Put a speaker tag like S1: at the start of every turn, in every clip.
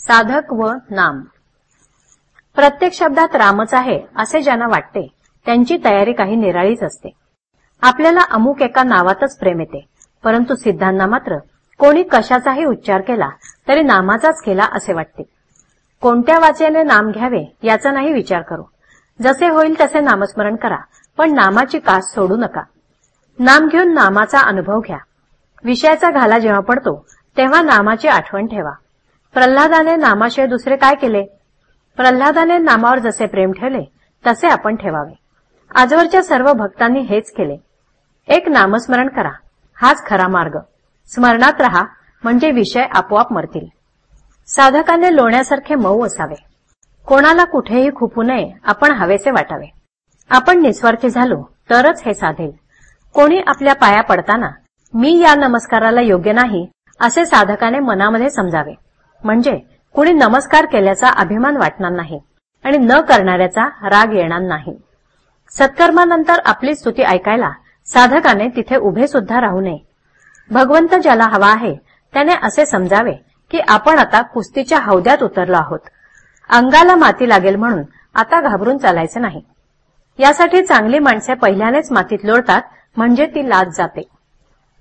S1: साधक व नाम. प्रत्येक शब्दात रामच आहे असे ज्यांना वाटते त्यांची तयारी काही निराळीच असते. आपल्याला अमुक एका नावातच प्रेम येते परंतु सिद्धांना मात्र कोणी कशाचाही उच्चार केला तरी नामाचाच केला असे वाटते. कोणत्या वाचेने नाम घ्यावे याचा नाही विचार करू. जसे होईल तसे नामस्मरण करा पण नामाची कास सोडू नका. नाम घेऊन नामाचा अनुभव घ्या. विषयाचा घाला जेव्हा पडतो तेव्हा नामाची आठवण ठेवा. प्रल्हादाने नामाशिवाय दुसरे काय केले? प्रल्हादाने नामावर जसे प्रेम ठेवले तसे आपण ठेवावे. आजवरच्या सर्व भक्तांनी हेच केले. एक नामस्मरण करा. हाच खरा मार्ग. स्मरणात रहा म्हणजे विषय आपोआप मरतील. साधकाने लोण्यासारखे मऊ असावे. कोणाला कुठेही खुपू नये आपण हवेसे वाटावे. आपण निस्वार्थी झालो तरच हे साधेल. कोणी आपल्या पाया पडताना मी या नमस्काराला योग्य नाही असे साधकाने मनामध्ये समजावे. म्हणजे कुणी नमस्कार केल्याचा अभिमान वाटणार नाही आणि न करणाऱ्याचा राग येणार नाही. सत्कर्मानंतर आपली स्तुती ऐकायला साधकाने तिथे उभे सुद्धा राहू नये. भगवंत ज्याला हवा आहे त्याने असे समजावे की आपण आता कुस्तीच्या हौद्यात उतरलो आहोत. अंगाला माती लागेल म्हणून आता घाबरून चालायचे नाही. यासाठी चांगली माणसे पहिल्यानेच मातीत लोळतात म्हणजे ती लाज जाते.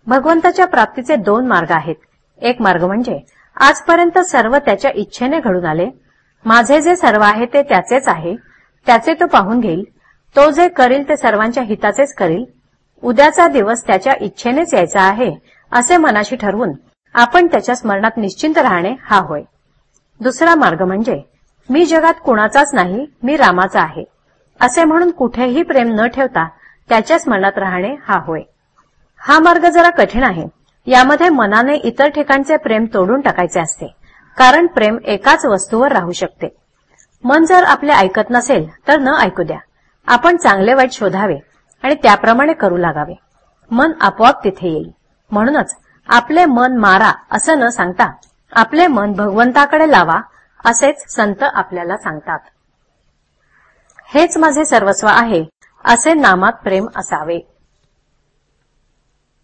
S1: भगवंताच्या प्राप्तीचे दोन मार्ग आहेत. एक मार्ग म्हणजे आजपर्यंत सर्व त्याच्या इच्छेने घडून आले. माझे जे सर्व आहे ते त्याचेच आहे. त्याचे तो पाहून घेईल. तो जे करील ते सर्वांच्या हिताचेच करील. उद्याचा दिवस त्याच्या इच्छेनेच यायचा आहे असे मनाशी ठरवून आपण त्याच्या स्मरणात निश्चिंत राहणे हा होय. दुसरा मार्ग म्हणजे मी जगात कुणाचाच नाही मी रामाचा आहे. असे म्हणून कुठेही प्रेम न ठेवता त्याच्या स्मरणात राहणे हा होय. हा मार्ग जरा कठीण आहे यामध्ये मनाने इतर ठिकाणचे प्रेम तोडून टाकायचे असते. कारण प्रेम एकाच वस्तूवर राहू शकते. मन जर आपले ऐकत नसेल तर न ऐकू द्या. आपण चांगले वाईट शोधावे आणि त्याप्रमाणे करू लागावे. मन आपोआप तिथे येईल. म्हणूनच आपले मन मारा असं न सांगता आपले मन भगवंताकडे लावा असेच संत आपल्याला सांगतात. हेच माझे सर्वस्व आहे असे नामात प्रेम असावे.